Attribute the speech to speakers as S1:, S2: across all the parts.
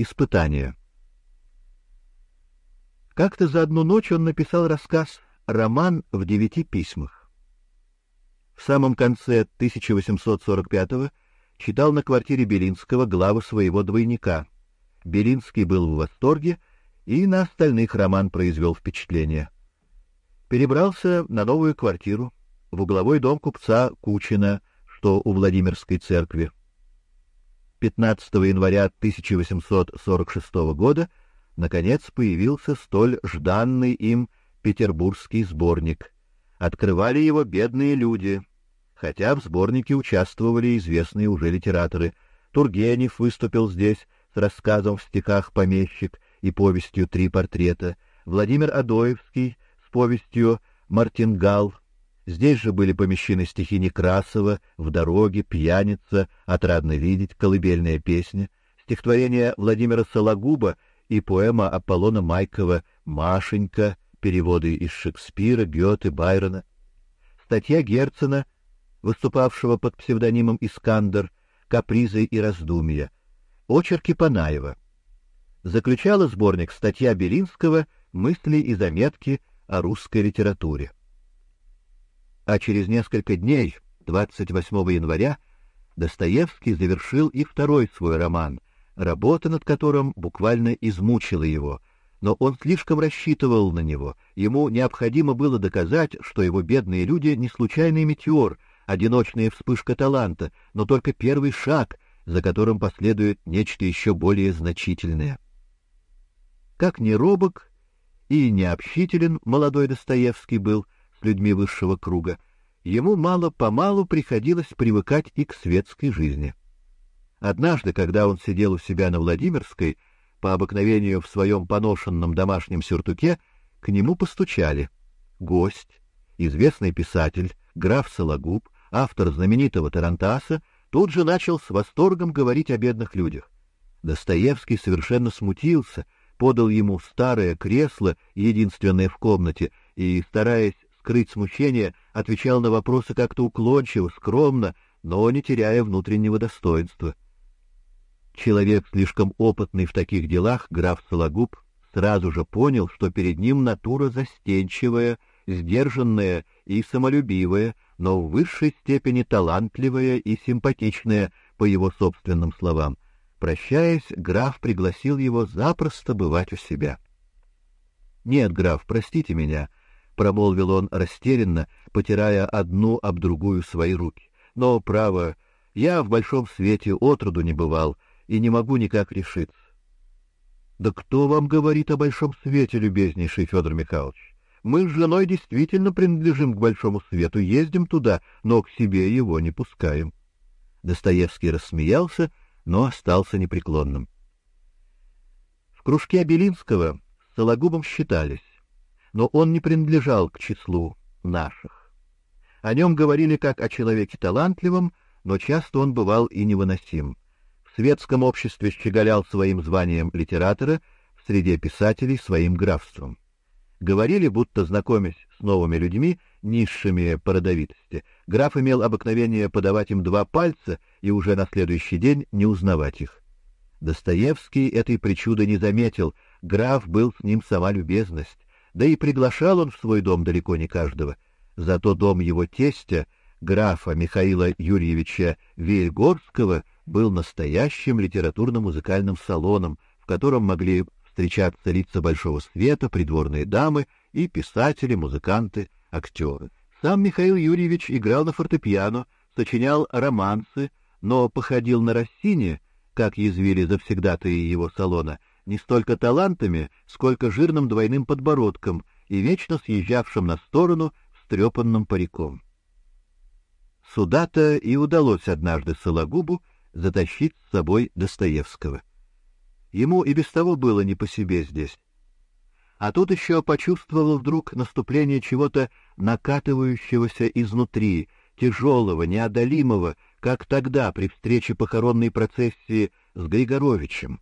S1: Испытание. Как-то за одну ночь он написал рассказ «Роман в девяти письмах». В самом конце 1845-го читал на квартире Белинского главу своего двойника. Белинский был в восторге, и на остальных роман произвел впечатление. Перебрался на новую квартиру в угловой дом купца Кучина, что у Владимирской церкви. 15 января 1846 года наконец появился столь жданный им петербургский сборник. Открывали его бедные люди, хотя в сборнике участвовали известные уже литераторы. Тургенев выступил здесь с рассказом в стихах «Помещик» и повестью «Три портрета», Владимир Адоевский с повестью «Мартингал», Здесь же были помещены стихи Некрасова «В дороге», «Пьяница», «Отрадно видеть», «Колыбельная песня», стихотворение Владимира Сологуба и поэма Аполлона Майкова «Машенька», переводы из Шекспира, Гёте, Байрона, статья Герцена, выступавшего под псевдонимом Искандер, «Капризы и раздумья», очерки Панаева. Заключала сборник статья Белинского «Мысли и заметки о русской литературе» а через несколько дней, 28 января, Достоевский завершил и второй свой роман, работа над которым буквально измучила его, но он слишком рассчитывал на него. Ему необходимо было доказать, что его бедные люди не случайный метеор, одиночная вспышка таланта, но только первый шаг, за которым последует нечто еще более значительное. Как ни робок и необщителен молодой Достоевский был, людьми высшего круга, ему мало-помалу приходилось привыкать и к светской жизни. Однажды, когда он сидел у себя на Владимирской, по обыкновению в своем поношенном домашнем сюртуке, к нему постучали. Гость, известный писатель, граф Сологуб, автор знаменитого Тарантаса, тут же начал с восторгом говорить о бедных людях. Достоевский совершенно смутился, подал ему старое кресло, единственное в комнате, и, стараясь скрыть смущение, отвечал на вопросы как-то уклончиво, скромно, но не теряя внутреннего достоинства. Человек слишком опытный в таких делах, граф Сологуб, сразу же понял, что перед ним натура застенчивая, сдержанная и самолюбивая, но в высшей степени талантливая и симпатичная, по его собственным словам. Прощаясь, граф пригласил его запросто бывать у себя. Нет, граф, простите меня, промолвил он растерянно, потирая одну об другую свои руки. Но право, я в большом свете отроду не бывал и не могу никак решиться. Да кто вам говорит о большом свете, любезнейший Федор Михайлович? Мы с женой действительно принадлежим к большому свету, ездим туда, но к себе его не пускаем. Достоевский рассмеялся, но остался непреклонным. В кружке Белинского с Сологубом считались но он не принадлежал к числу наших. О нем говорили как о человеке талантливом, но часто он бывал и невыносим. В светском обществе щеголял своим званием литератора, в среде писателей своим графством. Говорили, будто знакомясь с новыми людьми, низшими по родовитости, граф имел обыкновение подавать им два пальца и уже на следующий день не узнавать их. Достоевский этой причуды не заметил, граф был с ним сама любезность, да и приглашал он в свой дом далеко не каждого. Зато дом его тестя, графа Михаила Юрьевича Вельгорского, был настоящим литературно-музыкальным салоном, в котором могли встречаться лица большого света, придворные дамы и писатели, музыканты, актеры. Сам Михаил Юрьевич играл на фортепиано, сочинял романсы, но походил на Россини, как язвили завсегдатые его салона, не столько талантами, сколько жирным двойным подбородком и вечно съезжавшим на сторону встрепанным париком. Сюда-то и удалось однажды Сологубу затащить с собой Достоевского. Ему и без того было не по себе здесь. А тут еще почувствовал вдруг наступление чего-то накатывающегося изнутри, тяжелого, неодолимого, как тогда при встрече похоронной процессии с Григоровичем.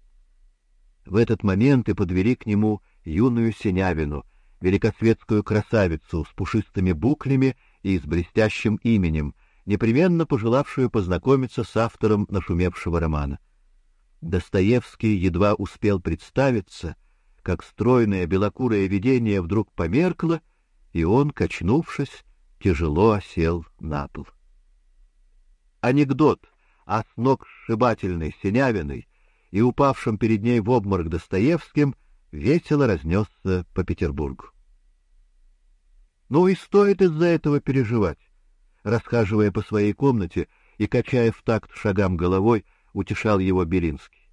S1: В этот момент и подвели к нему юную Синявину, великосветскую красавицу с пушистыми буклями и с блестящим именем, непременно пожелавшую познакомиться с автором нашумевшего романа. Достоевский едва успел представиться, как стройное белокурое видение вдруг померкло, и он, качнувшись, тяжело осел на пол. Анекдот о с ног сшибательной Синявиной и упавшем перед ней в обморок Достоевским весело разнесся по Петербургу. Ну и стоит из-за этого переживать. Расхаживая по своей комнате и качая в такт шагам головой, утешал его Белинский.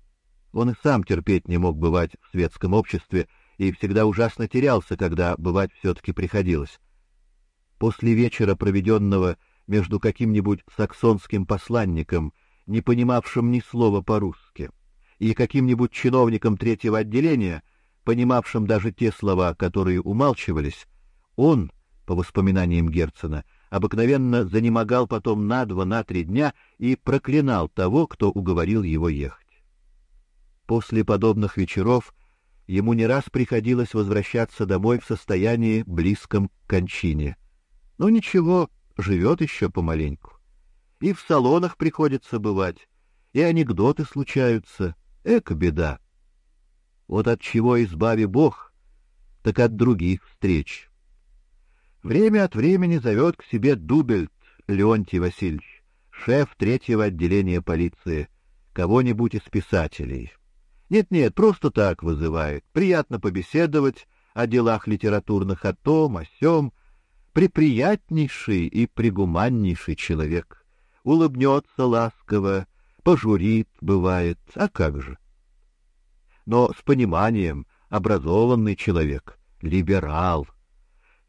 S1: Он и сам терпеть не мог бывать в светском обществе и всегда ужасно терялся, когда бывать все-таки приходилось. После вечера, проведенного между каким-нибудь саксонским посланником, не понимавшим ни слова по-русски, и каким-нибудь чиновником третьего отделения, понимавшим даже те слова, которые умалчивались, он, по воспоминаниям Герцена, обыкновенно занемогал потом на два, на три дня и проклинал того, кто уговорил его ехать. После подобных вечеров ему не раз приходилось возвращаться домой в состоянии близком к кончине. Но ничего, живет еще помаленьку. И в салонах приходится бывать, и анекдоты случаются. Эка беда. Вот от чего избави Бог, так от других встреч. Время от времени зовет к себе Дубельт Леонтий Васильевич, шеф третьего отделения полиции, кого-нибудь из писателей. Нет-нет, просто так вызывает. Приятно побеседовать о делах литературных, о том, о сём. Приприятнейший и пригуманнейший человек. Улыбнется ласково, пожурит, бывает, а как же. Но с пониманием, образованный человек, либерал,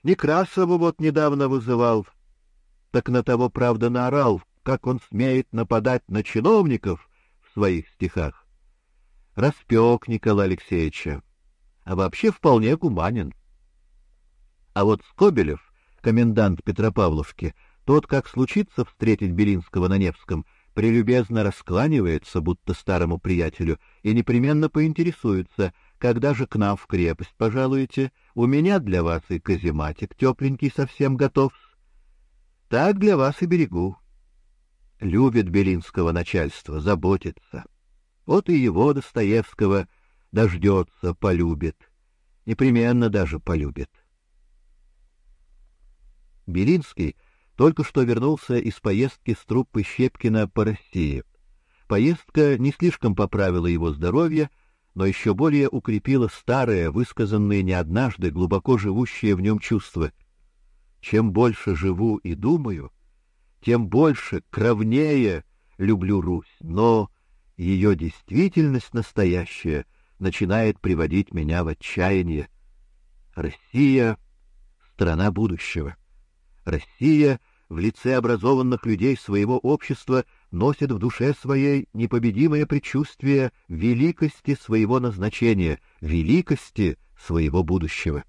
S1: Некрасову вот недавно вызывал, так на того, правда, наорал, как он смеет нападать на чиновников в своих стихах. Распек Николая Алексеевича, а вообще вполне гуманен. А вот Скобелев, комендант Петропавловки, тот, как случится встретить Белинского на Невском, прелюбезно раскланивается, будто старому приятелю, и непременно поинтересуется, когда же к нам в крепость пожалуете? У меня для вас и казематик тепленький совсем готов. Так для вас и берегу. Любит Белинского начальство, заботится. Вот и его Достоевского дождется, полюбит. Непременно даже полюбит. Белинский только что вернулся из поездки с труппой Щепкина по России. Поездка не слишком поправила его здоровье, но еще более укрепило старое, высказанное не однажды, глубоко живущее в нем чувство. Чем больше живу и думаю, тем больше, кровнее люблю Русь, но ее действительность настоящая начинает приводить меня в отчаяние. Россия — страна будущего. Россия в лице образованных людей своего общества носит в душе своей непобедимое предчувствие великости своего назначения, великости своего будущего.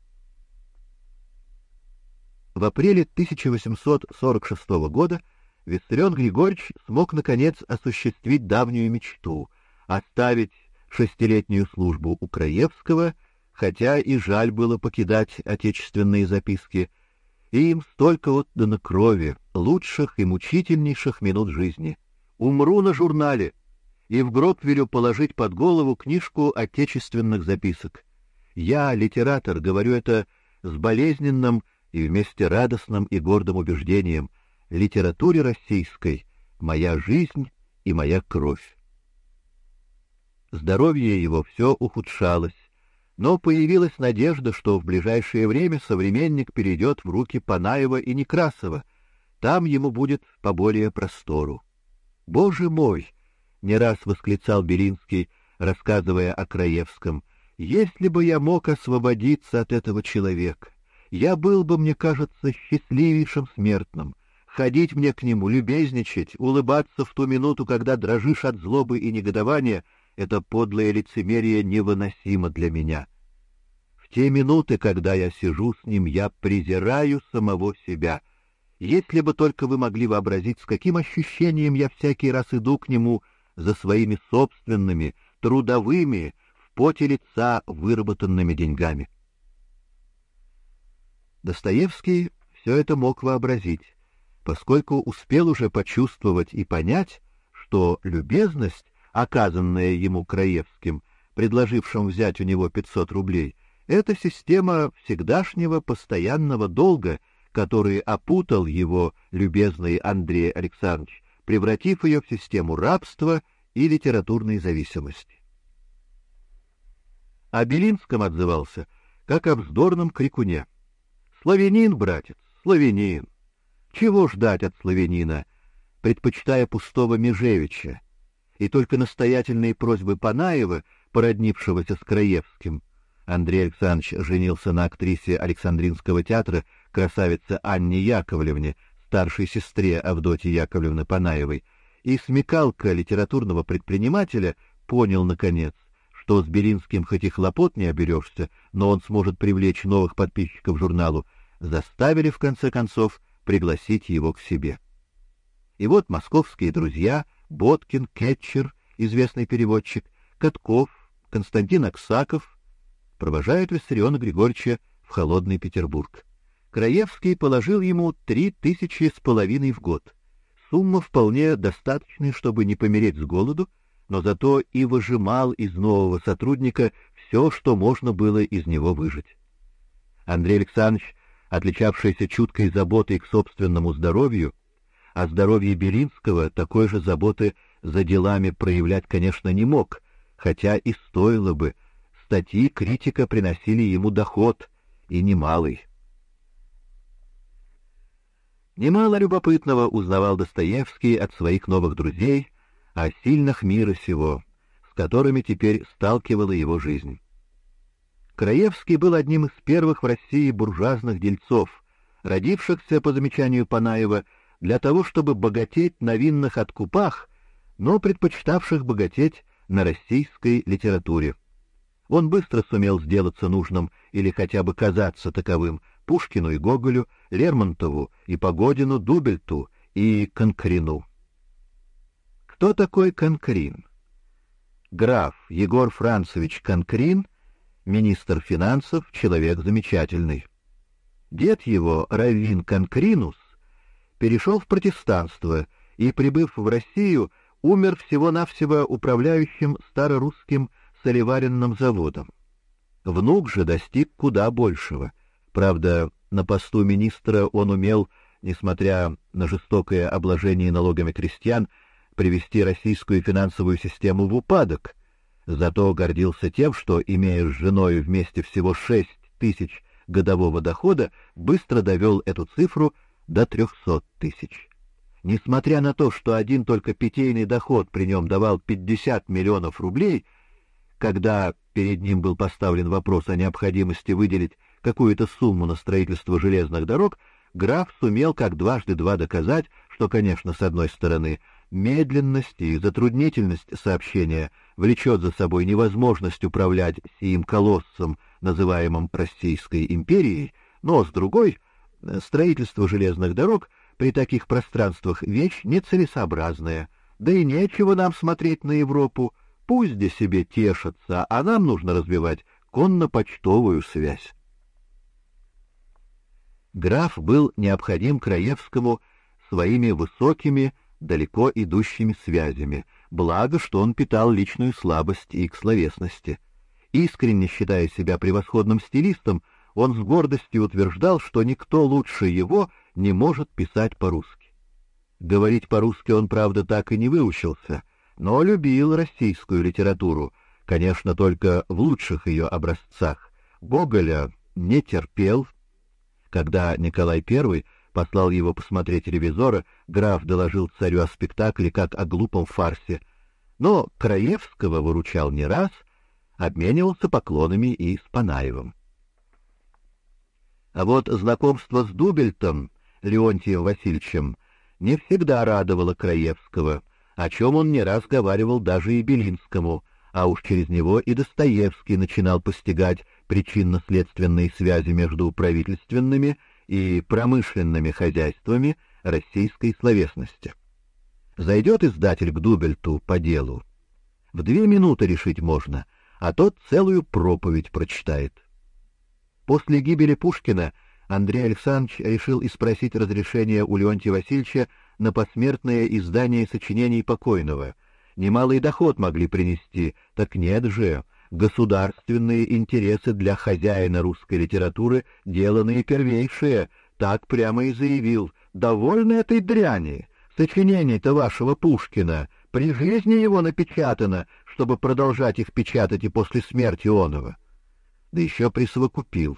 S1: В апреле 1846 года Виссарион Григорьевич смог наконец осуществить давнюю мечту оставить шестилетнюю службу у Краевского, хотя и жаль было покидать отечественные записки, и им столько отдано крови, лучших и мучительнейших минут жизни. Умру на журнале, и в гроб велю положить под голову книжку отечественных записок. Я, литератор, говорю это с болезненным и вместе радостным и гордым убеждением. Литературе российской моя жизнь и моя кровь. Здоровье его все ухудшалось, но появилась надежда, что в ближайшее время современник перейдет в руки Панаева и Некрасова. Там ему будет поболее простору. Боже мой, не раз восклицал Белинский, рассказывая о Краевском. Если бы я мог освободиться от этого человека, я был бы, мне кажется, счастливейшим смертным. Ходить мне к нему, любезничать, улыбаться в ту минуту, когда дрожишь от злобы и негодования это подлое лицемерие невыносимо для меня. В те минуты, когда я сижу с ним, я презираю самого себя. Если бы только вы могли вообразить, с каким ощущением я всякий раз иду к нему за своими собственными, трудовыми, в поте лица выработанными деньгами. Достоевский все это мог вообразить, поскольку успел уже почувствовать и понять, что любезность оказанная ему Краевским, предложившим взять у него 500 рублей, это система всегдашнего постоянного долга, который опутал его любезный Андрей Александрович, превратив ее в систему рабства и литературной зависимости. О Белинском отзывался, как о вздорном крикуне. «Славянин, братец, славянин! Чего ждать от славянина, предпочитая пустого Межевича?» И только настоятельные просьбы Панаева, породнившегося с Краевским, Андрей Александрович женился на актрисе Александринского театра, красавице Анне Яковлевне, старшей сестре Авдотьи Яковлевны Панаевой, и смекалка литературного предпринимателя понял, наконец, что с Беринским хоть и хлопот не оберешься, но он сможет привлечь новых подписчиков журналу, заставили, в конце концов, пригласить его к себе. И вот московские друзья, Боткин, Кетчер, известный переводчик, Катков, Константин Аксаков, провожают Виссариона Григорьевича в холодный Петербург. Краевский положил ему три тысячи с половиной в год. Сумма вполне достаточная, чтобы не помереть с голоду, но зато и выжимал из нового сотрудника все, что можно было из него выжить. Андрей Александрович, отличавшийся чуткой заботой к собственному здоровью, о здоровье Белинского такой же заботы за делами проявлять, конечно, не мог, хотя и стоило бы. Статьи критика приносили ему доход, и немалый. Немало любопытного узнавал Достоевский от своих новых друзей о сильных мира сего, с которыми теперь сталкивала его жизнь. Краевский был одним из первых в России буржуазных дельцов, родившихся, по замечанию Панаева, для того, чтобы богатеть на винных откупах, но предпочитавших богатеть на российской литературе. Он быстро сумел сделаться нужным или хотя бы казаться таковым Пушкину и Гоголю, Лермонтову и Погодину, Дубельту и Конкрину. Кто такой Конкрин? Граф Егор Францевич Конкрин, министр финансов, человек замечательный. Дед его, Раввин Конкринус, перешел в протестанство и, прибыв в Россию, умер всего-навсего управляющим старорусским солеваренным заводом. Внук же достиг куда большего — Правда, на посту министра он умел, несмотря на жестокое обложение налогами крестьян, привести российскую финансовую систему в упадок. Зато гордился тем, что, имея с женой вместе всего шесть тысяч годового дохода, быстро довел эту цифру до трехсот тысяч. Несмотря на то, что один только питейный доход при нем давал пятьдесят миллионов рублей, когда перед ним был поставлен вопрос о необходимости выделить какую-то сумму на строительство железных дорог, граф сумел как дважды два доказать, что, конечно, с одной стороны, медленность и затруднительность сообщения влечет за собой невозможность управлять сим колоссом, называемым Российской империей, но с другой, строительство железных дорог при таких пространствах вещь нецелесообразная, да и нечего нам смотреть на Европу, пусть где себе тешатся, а нам нужно развивать конно-почтовую связь. Граф был необходим Краевскому своими высокими, далеко идущими связями, благо, что он питал личную слабость и к словесности. Искренне считая себя превосходным стилистом, он с гордостью утверждал, что никто лучше его не может писать по-русски. Говорить по-русски он, правда, так и не выучился, но любил российскую литературу, конечно, только в лучших ее образцах. Гоголя не терпел, когда Николай I послал его посмотреть ревизора, граф доложил царю о спектакле как о глупом фарсе, но Краевского выручал не раз, обменивался поклонами и с Панаевым. А вот знакомство с Дубельтом, Леонтием Васильевичем, не всегда радовало Краевского, о чем он не раз говаривал даже и Белинскому, а уж через него и Достоевский начинал постигать причинно-следственные связи между правительственными и промышленными хозяйствами российской словесности. Зайдет издатель к Дубельту по делу. В две минуты решить можно, а тот целую проповедь прочитает. После гибели Пушкина Андрей Александрович решил испросить разрешение у Леонтия Васильевича на посмертное издание сочинений покойного немалый доход могли принести. Так нет же, государственные интересы для хозяина русской литературы — дело наипервейшее, так прямо и заявил. Довольно этой дряни. Сочинений-то вашего Пушкина, при жизни его напечатано, чтобы продолжать их печатать и после смерти онова. Да еще присовокупил.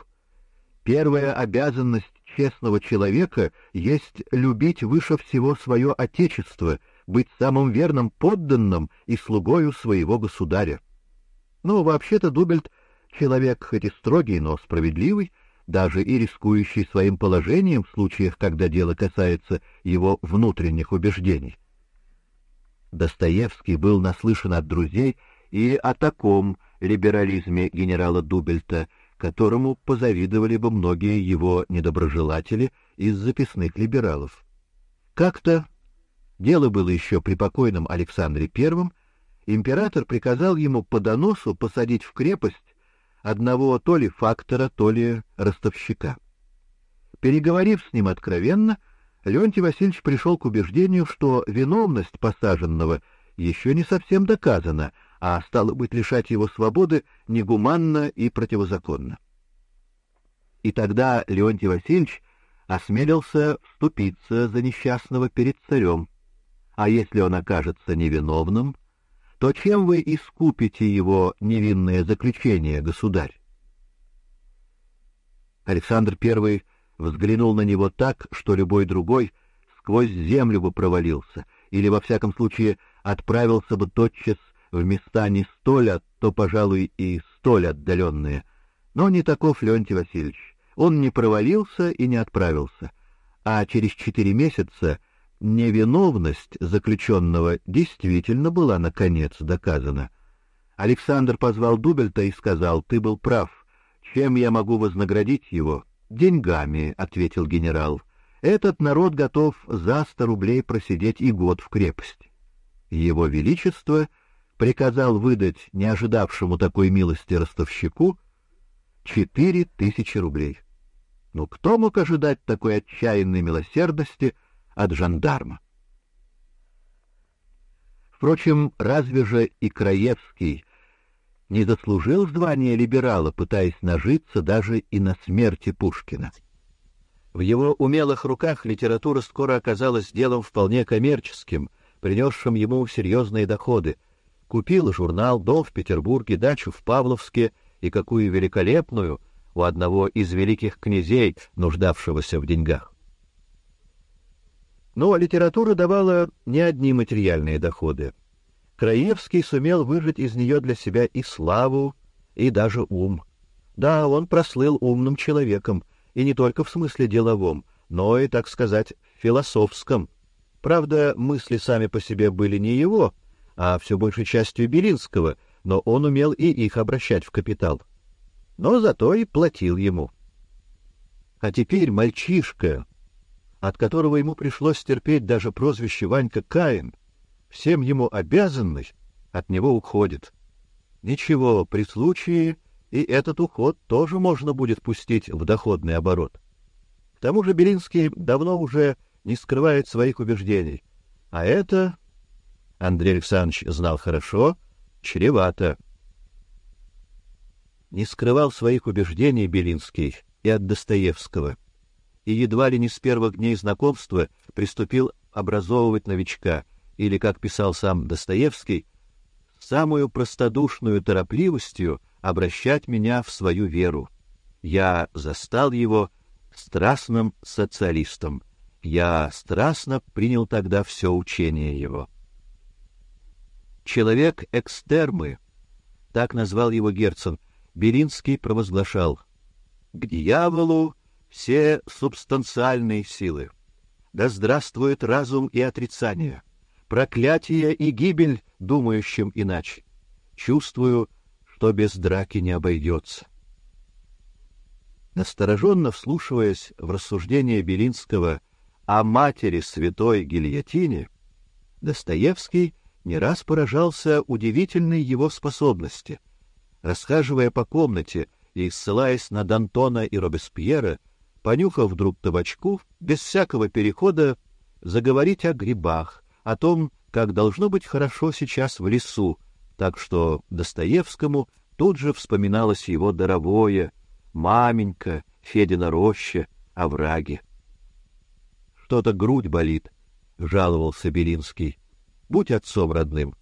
S1: Первая обязанность честного человека есть любить выше всего свое отечество, быть самым верным подданным и слугою своего государя. Но вообще-то Дубельт человек хоть и строгий, но справедливый, даже и рискующий своим положением в случаях, когда дело касается его внутренних убеждений. Достоевский был наслышан от друзей и о таком либерализме генерала Дубельта, которому позавидовали бы многие его недоброжелатели из записных либералов. Как-то, дело было еще при покойном Александре I, император приказал ему по доносу посадить в крепость одного то ли фактора, то ли ростовщика. Переговорив с ним откровенно, Леонтий Васильевич пришел к убеждению, что виновность посаженного еще не совсем доказана, а стало быть лишать его свободы негуманно и противозаконно. И тогда Леонтий Васильевич осмелился вступиться за несчастного перед царем. А если он окажется невиновным, то чем вы искупите его невинное заключение, государь? Александр I взглянул на него так, что любой другой сквозь землю бы провалился, или во всяком случае отправился бы тотчас в места не столь, а то, пожалуй, и столь отдаленные. Но не таков Леонтий Васильевич. Он не провалился и не отправился, а через четыре месяца невиновность заключенного действительно была наконец доказана. Александр позвал Дубельта и сказал: "Ты был прав. Чем я могу вознаградить его?" "Деньгами", ответил генерал. "Этот народ готов за сто рублей просидеть и год в крепости". Его величество приказал выдать не ожидавшему такой милости ростовщику четыре тысячи рублей. Ну кто мог ожидать такой отчаянной милосердности от жандарма? Впрочем, разве же и Краевский не заслужил звания либерала, пытаясь нажиться даже и на смерти Пушкина? В его умелых руках литература скоро оказалась делом вполне коммерческим, принесшим ему серьезные доходы. Купил журнал, дом в Петербурге, дачу в Павловске и какую великолепную у одного из великих князей, нуждавшегося в деньгах. Но литература давала не одни материальные доходы. Краевский сумел выжать из нее для себя и славу, и даже ум. Да, он прослыл умным человеком, и не только в смысле деловом, но и, так сказать, философском. Правда, мысли сами по себе были не его, а все большей частью Белинского, но он умел и их обращать в капитал но зато и платил ему. А теперь мальчишка, от которого ему пришлось терпеть даже прозвище Ванька Каин, всем ему обязанный, от него уходит. Ничего, при случае и этот уход тоже можно будет пустить в доходный оборот. К тому же Белинский давно уже не скрывает своих убеждений, а это Андрей Александрович знал хорошо, чревато не скрывал своих убеждений Белинский и от Достоевского, и едва ли не с первых дней знакомства приступил образовывать новичка, или, как писал сам Достоевский, самую простодушную торопливостью обращать меня в свою веру. Я застал его страстным социалистом. Я страстно принял тогда все учение его. Человек экстермы, так назвал его Герцен, Беринский провозглашал: "К дьяволу все субстанциальные силы. Да здравствует разум и отрицание, проклятие и гибель думающим иначе. Чувствую, что без драки не обойдется». Настороженно вслушиваясь в рассуждения Белинского о матери святой гильотине, Достоевский не раз поражался удивительной его способности — расхаживая по комнате и ссылаясь на Д'Антона и Робеспьера, понюхав вдруг табачку, без всякого перехода заговорить о грибах, о том, как должно быть хорошо сейчас в лесу, так что Достоевскому тут же вспоминалось его даровое, маменька, Федина роща, овраги. Что-то грудь болит, жаловался Белинский. Будь отцом родным,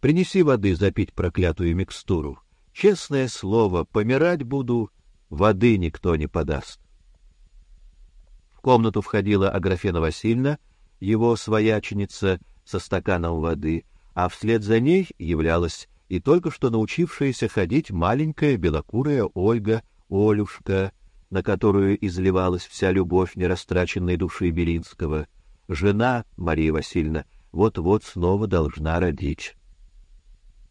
S1: принеси воды запить проклятую микстуру. Честное слово, помирать буду, воды никто не подаст. В комнату входила Аграфена Васильевна, его свояченица со стаканом воды, а вслед за ней являлась и только что научившаяся ходить маленькая белокурая Ольга, Олюшка, на которую изливалась вся любовь нерастраченной души Белинского. Жена Мария Васильевна вот-вот снова должна родить.